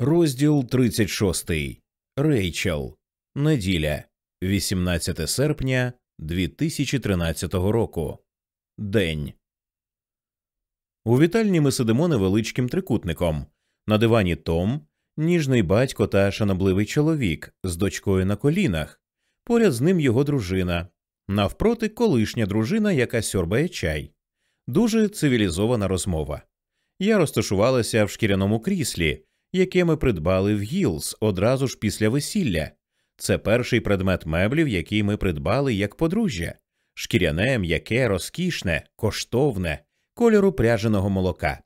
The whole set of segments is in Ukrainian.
Розділ 36. Рейчел. Неділя. 18 серпня 2013 року. День. У вітальні ми сидимо невеличким трикутником. На дивані Том, ніжний батько та шанобливий чоловік з дочкою на колінах. Поряд з ним його дружина. Навпроти колишня дружина, яка сьорбає чай. Дуже цивілізована розмова. Я розташувалася в шкіряному кріслі яке ми придбали в Гілз одразу ж після весілля. Це перший предмет меблів, який ми придбали як подружжя, шкіряне, м'яке, розкішне, коштовне, кольору пряженого молока.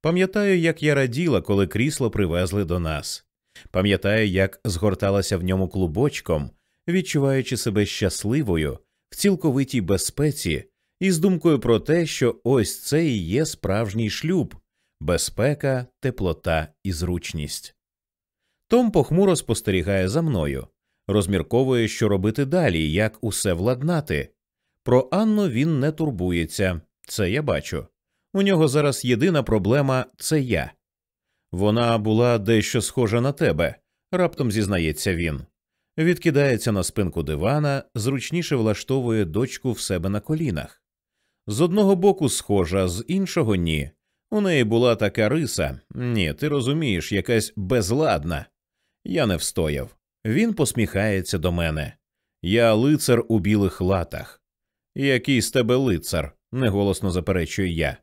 Пам'ятаю, як я раділа, коли крісло привезли до нас. Пам'ятаю, як згорталася в ньому клубочком, відчуваючи себе щасливою, в цілковитій безпеці, і з думкою про те, що ось це і є справжній шлюб, безпека, теплота і зручність. Том похмуро спостерігає за мною, розмірковує, що робити далі, як усе владнати. Про Анну він не турбується, це я бачу. У нього зараз єдина проблема це я. Вона була дещо схожа на тебе, раптом зізнається він. Відкидається на спинку дивана, зручніше влаштовує дочку в себе на колінах. З одного боку схожа, з іншого ні. У неї була така риса, ні, ти розумієш, якась безладна. Я не встояв. Він посміхається до мене. Я лицар у білих латах. Який з тебе лицар? неголосно заперечую я.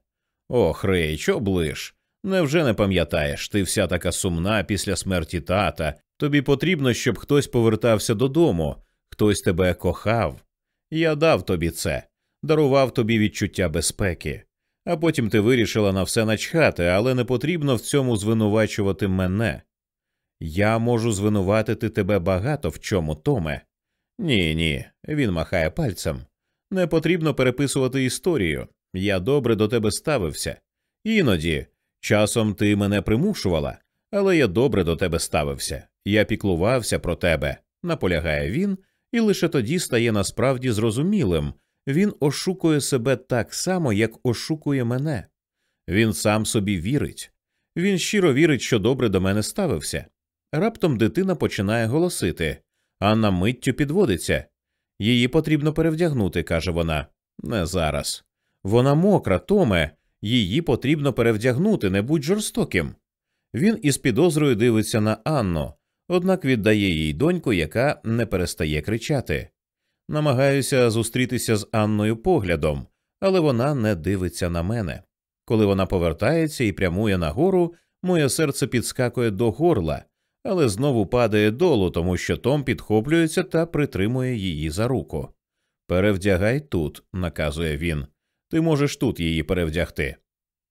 Ох, Рейч, облиш. Невже не пам'ятаєш? Ти вся така сумна після смерті тата. Тобі потрібно, щоб хтось повертався додому, хтось тебе кохав. Я дав тобі це, дарував тобі відчуття безпеки а потім ти вирішила на все начхати, але не потрібно в цьому звинувачувати мене. Я можу звинуватити тебе багато в чому, Томе. Ні, ні, він махає пальцем. Не потрібно переписувати історію. Я добре до тебе ставився. Іноді, часом ти мене примушувала, але я добре до тебе ставився. Я піклувався про тебе, наполягає він, і лише тоді стає насправді зрозумілим, він ошукує себе так само, як ошукує мене. Він сам собі вірить. Він щиро вірить, що добре до мене ставився. Раптом дитина починає голосити. Анна миттю підводиться. Її потрібно перевдягнути, каже вона. Не зараз. Вона мокра, Томе, її потрібно перевдягнути, не будь жорстоким. Він із підозрою дивиться на Анну, однак віддає їй доньку, яка не перестає кричати. Намагаюся зустрітися з Анною поглядом, але вона не дивиться на мене. Коли вона повертається і прямує нагору, моє серце підскакує до горла, але знову падає долу, тому що Том підхоплюється та притримує її за руку. Перевдягай тут, наказує він. Ти можеш тут її перевдягти.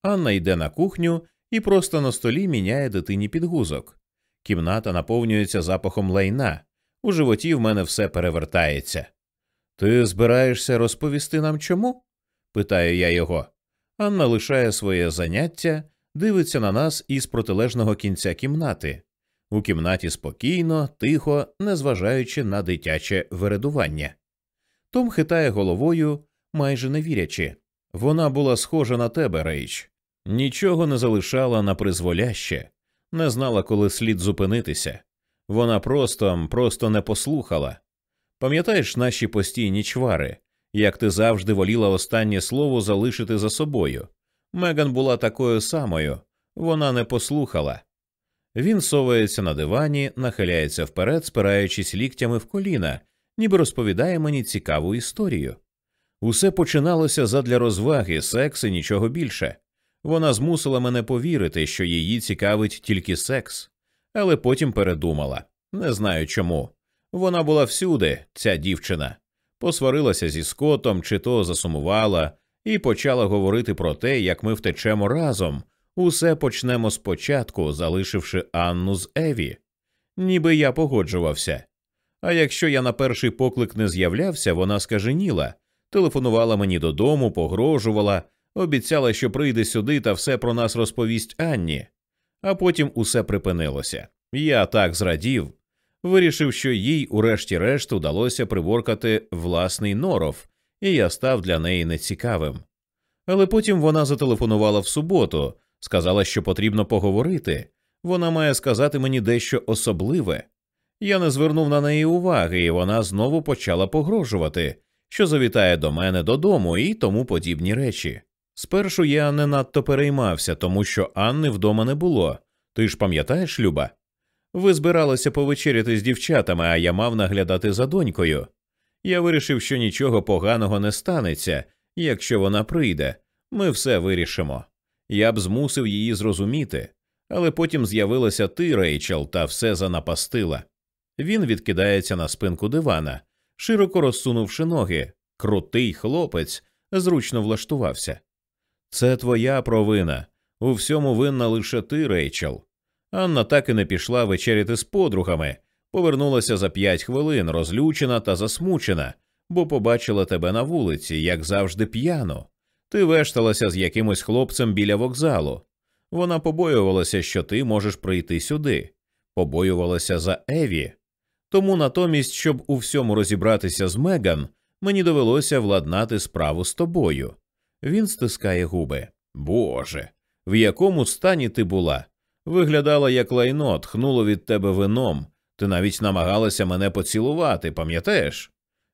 Анна йде на кухню і просто на столі міняє дитині підгузок. Кімната наповнюється запахом лайна. У животі в мене все перевертається. Ти збираєшся розповісти нам чому? питаю я його. Анна лишає своє заняття, дивиться на нас із протилежного кінця кімнати. У кімнаті спокійно, тихо, незважаючи на дитяче вередування. Том хитає головою, майже не вірячи. Вона була схожа на тебе, Рейч. Нічого не залишала на призволяще, не знала, коли слід зупинитися. Вона просто, просто не послухала. Пам'ятаєш наші постійні чвари, як ти завжди воліла останнє слово залишити за собою. Меган була такою самою, вона не послухала. Він совається на дивані, нахиляється вперед, спираючись ліктями в коліна, ніби розповідає мені цікаву історію. Усе починалося задля розваги, секс і нічого більше. Вона змусила мене повірити, що її цікавить тільки секс, але потім передумала не знаю чому. Вона була всюди, ця дівчина, посварилася зі скотом, чи то засумувала, і почала говорити про те, як ми втечемо разом. Усе почнемо спочатку, залишивши Анну з Еві. Ніби я погоджувався. А якщо я на перший поклик не з'являвся, вона скаженіла, телефонувала мені додому, погрожувала, обіцяла, що прийде сюди та все про нас розповість Анні. А потім усе припинилося. Я так зрадів, вирішив, що їй, урешті-решт, удалося приворкати власний норов, і я став для неї нецікавим. Але потім вона зателефонувала в суботу, сказала, що потрібно поговорити. Вона має сказати мені дещо особливе. Я не звернув на неї уваги, і вона знову почала погрожувати, що завітає до мене додому і тому подібні речі. Спершу я не надто переймався, тому що Анни вдома не було. Ти ж пам'ятаєш, Люба? Ви збиралися повечеряти з дівчатами, а я мав наглядати за донькою. Я вирішив, що нічого поганого не станеться, якщо вона прийде. Ми все вирішимо. Я б змусив її зрозуміти, але потім з'явилася ти, Рейчел, та все занапастила. Він відкидається на спинку дивана, широко розсунувши ноги. Крутий хлопець зручно влаштувався. Це твоя провина. У всьому винна лише ти, Рейчел. Анна так і не пішла вечеряти з подругами, повернулася за п'ять хвилин, розлючена та засмучена, бо побачила тебе на вулиці, як завжди, п'яно. Ти вешталася з якимось хлопцем біля вокзалу. Вона побоювалася, що ти можеш прийти сюди, побоювалася за Еві. Тому натомість, щоб у всьому розібратися з Меган, мені довелося владнати справу з тобою. Він стискає губи. Боже, в якому стані ти була? Виглядала як лайно, тхнуло від тебе вином. Ти навіть намагалася мене поцілувати, пам'ятаєш?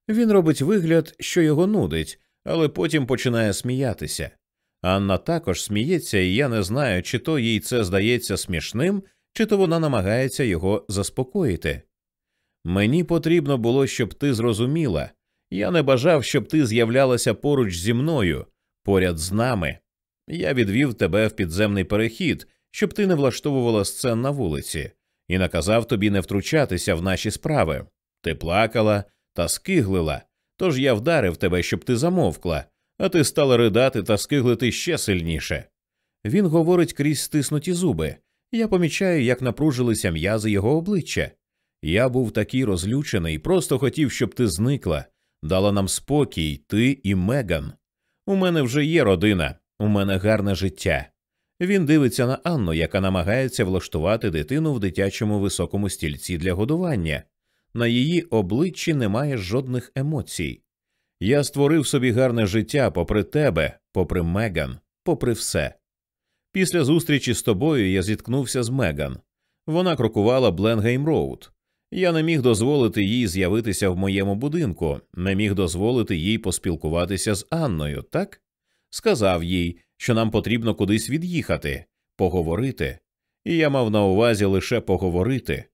Він робить вигляд, що його нудить, але потім починає сміятися. Анна також сміється, і я не знаю, чи то їй це здається смішним, чи то вона намагається його заспокоїти. Мені потрібно було, щоб ти зрозуміла. Я не бажав, щоб ти з'являлася поруч зі мною, поряд з нами. Я відвів тебе в підземний перехід, щоб ти не влаштовувала сцен на вулиці, і наказав тобі не втручатися в наші справи. Ти плакала та скиглила, тож я вдарив тебе, щоб ти замовкла, а ти стала ридати та скиглити ще сильніше. Він говорить крізь стиснуті зуби. Я помічаю, як напружилися м'язи його обличчя. Я був такий розлючений, просто хотів, щоб ти зникла, дала нам спокій, ти і Меган. У мене вже є родина, у мене гарне життя. Він дивиться на Анну, яка намагається влаштувати дитину в дитячому високому стільці для годування. На її обличчі немає жодних емоцій. Я створив собі гарне життя попри тебе, попри Меган, попри все. Після зустрічі з тобою я зіткнувся з Меган. Вона крокувала Бленгейм Роуд. Я не міг дозволити їй з'явитися в моєму будинку, не міг дозволити їй поспілкуватися з Анною, так? Сказав їй, що нам потрібно кудись від'їхати, поговорити, і я мав на увазі лише поговорити.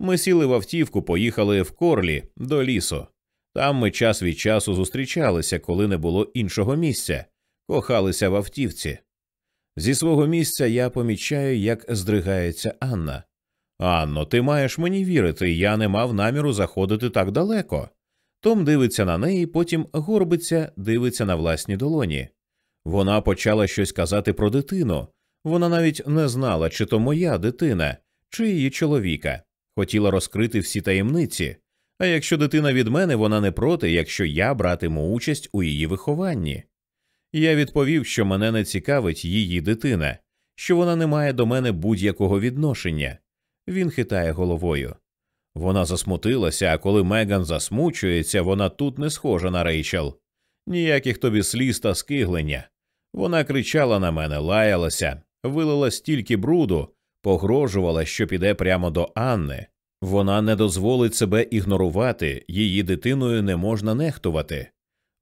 Ми сіли в автівку, поїхали в корлі до лісу. Там ми час від часу зустрічалися, коли не було іншого місця, кохалися в автівці. Зі свого місця я помічаю, як здригається Анна. Анно, ти маєш мені вірити, я не мав наміру заходити так далеко. Том дивиться на неї, потім горбиться, дивиться на власні долоні. Вона почала щось казати про дитину. Вона навіть не знала, чи то моя дитина, чи її чоловіка. Хотіла розкрити всі таємниці. А якщо дитина від мене, вона не проти, якщо я братиму участь у її вихованні. Я відповів, що мене не цікавить її дитина, що вона не має до мене будь-якого відношення. Він хитає головою. Вона засмутилася, а коли Меган засмучується, вона тут не схожа на Рейчел. Ніяких тобі сліз та скиглення. Вона кричала на мене, лаялася, вилила стільки бруду, погрожувала, що піде прямо до Анни. Вона не дозволить себе ігнорувати, її дитиною не можна нехтувати.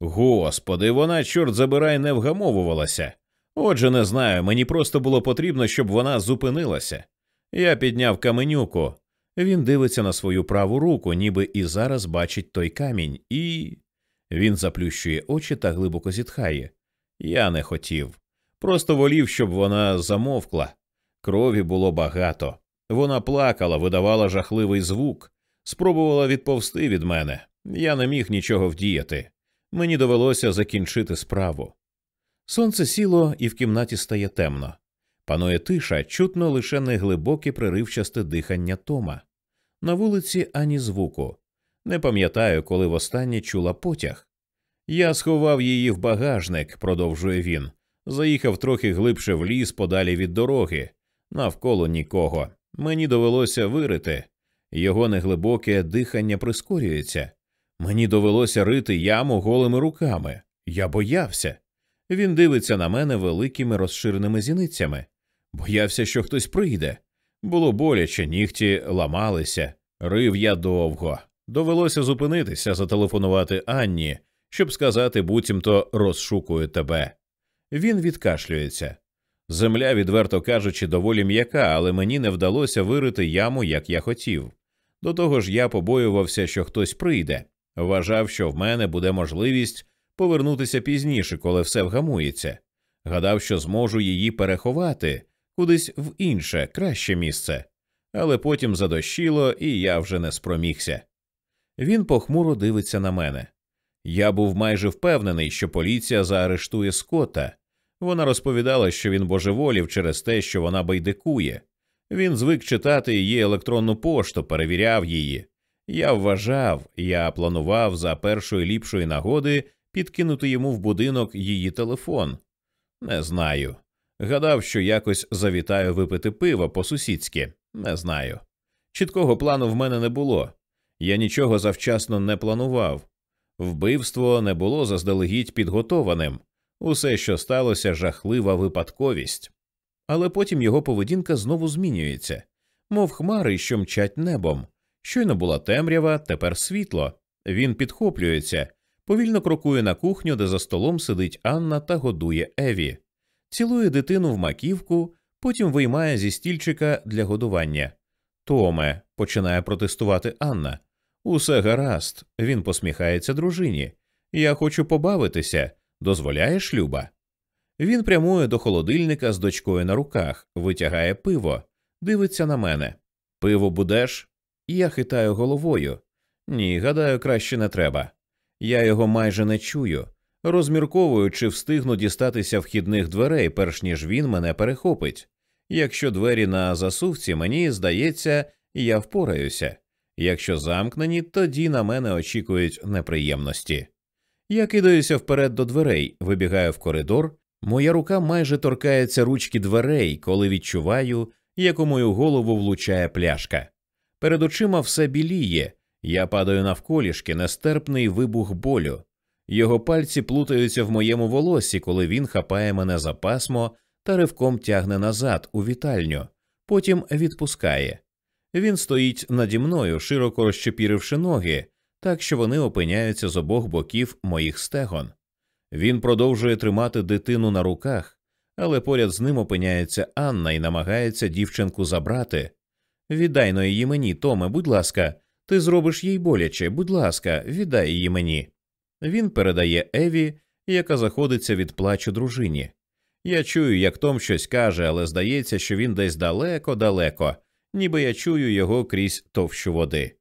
Господи, вона, чорт забирай, не вгамовувалася. Отже, не знаю, мені просто було потрібно, щоб вона зупинилася. Я підняв каменюку. Він дивиться на свою праву руку, ніби і зараз бачить той камінь, і. Він заплющує очі та глибоко зітхає. Я не хотів. Просто волів, щоб вона замовкла. Крові було багато. Вона плакала, видавала жахливий звук, спробувала відповсти від мене. Я не міг нічого вдіяти. Мені довелося закінчити справу. Сонце сіло, і в кімнаті стає темно. Панує тиша, чутно лише неглибоке приривчасте дихання Тома. На вулиці ані звуку. Не пам'ятаю, коли востаннє чула потяг. Я сховав її в багажник, продовжує він. Заїхав трохи глибше в ліс, подалі від дороги, навколо нікого. Мені довелося вирити. Його неглибоке дихання прискорюється. Мені довелося рити яму голими руками. Я боявся. Він дивиться на мене великими розширеними зіницями. Боявся, що хтось прийде. Було боляче, нігті ламалися, рив я довго. Довелося зупинитися, зателефонувати Анні, щоб сказати, буцімто розшукую тебе. Він відкашлюється. Земля, відверто кажучи, доволі м'яка, але мені не вдалося вирити яму, як я хотів. До того ж, я побоювався, що хтось прийде, вважав, що в мене буде можливість повернутися пізніше, коли все вгамується. Гадав, що зможу її переховати кудись в інше, краще місце, але потім задощило, і я вже не спромігся. Він похмуро дивиться на мене. Я був майже впевнений, що поліція заарештує Скотта. Вона розповідала, що він божеволів через те, що вона байдикує. Він звик читати її електронну пошту, перевіряв її. Я вважав, я планував за першої ліпшої нагоди підкинути йому в будинок її телефон. Не знаю. Гадав, що якось завітаю випити пиво по сусідськи. Не знаю. Чіткого плану в мене не було. Я нічого завчасно не планував. Вбивство не було заздалегідь підготованим. Усе, що сталося, жахлива випадковість. Але потім його поведінка знову змінюється, мов хмари, що мчать небом. Щойно була темрява, тепер світло. Він підхоплюється, повільно крокує на кухню, де за столом сидить Анна та годує Еві, цілує дитину в маківку, потім виймає зі стільчика для годування. Томе, починає протестувати Анна. Усе гаразд, він посміхається дружині. Я хочу побавитися. Дозволяєш, Люба? Він прямує до холодильника з дочкою на руках, витягає пиво, дивиться на мене. Пиво будеш? Я хитаю головою. Ні, гадаю, краще не треба. Я його майже не чую. Розмірковую, чи встигну дістатися вхідних дверей, перш ніж він мене перехопить. Якщо двері на засувці, мені здається, я впораюся. Якщо замкнені, тоді на мене очікують неприємності. Я кидаюся вперед до дверей, вибігаю в коридор. Моя рука майже торкається ручки дверей, коли відчуваю, як у мою голову влучає пляшка. Перед очима все біліє, я падаю навколішки, нестерпний вибух болю. Його пальці плутаються в моєму волосі, коли він хапає мене за пасмо та ривком тягне назад у вітальню, потім відпускає. Він стоїть наді мною, широко розчепіривши ноги, так що вони опиняються з обох боків моїх стегон. Він продовжує тримати дитину на руках, але поряд з ним опиняється Анна і намагається дівчинку забрати. Віддай но її мені, Томе, будь ласка, ти зробиш їй боляче, будь ласка, віддай її мені. Він передає Еві, яка заходиться від плачу дружині. Я чую, як Том щось каже, але здається, що він десь далеко-далеко, ніби я чую його крізь товщу води.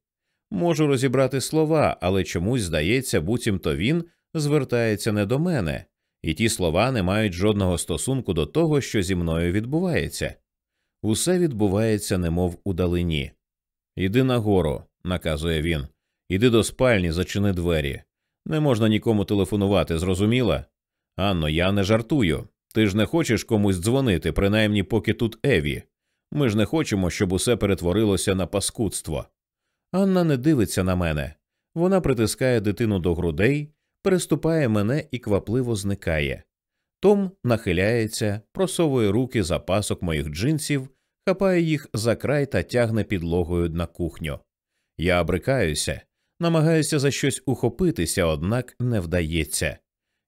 Можу розібрати слова, але чомусь здається, буцімто він звертається не до мене, і ті слова не мають жодного стосунку до того, що зі мною відбувається. Усе відбувається, немов удалині. Іди нагору, наказує він. Іди до спальні, зачини двері. Не можна нікому телефонувати, зрозуміла? Анно, я не жартую. Ти ж не хочеш комусь дзвонити, принаймні поки тут Еві. Ми ж не хочемо, щоб усе перетворилося на паскудство. Анна не дивиться на мене. Вона притискає дитину до грудей, переступає мене і квапливо зникає. Том нахиляється, просовує руки за пасок моїх джинсів, хапає їх за край та тягне підлогою на кухню. Я обрикаюся, намагаюся за щось ухопитися, однак не вдається.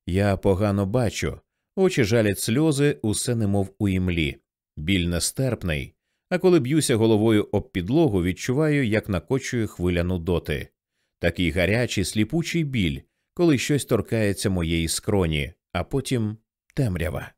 Я погано бачу, очі жалять сльози, усе немов у імлі. Біль нестерпний, а коли б'юся головою об підлогу, відчуваю, як накочує хвиля нудоти. Такий гарячий, сліпучий біль, коли щось торкається моєї скроні, а потім темрява.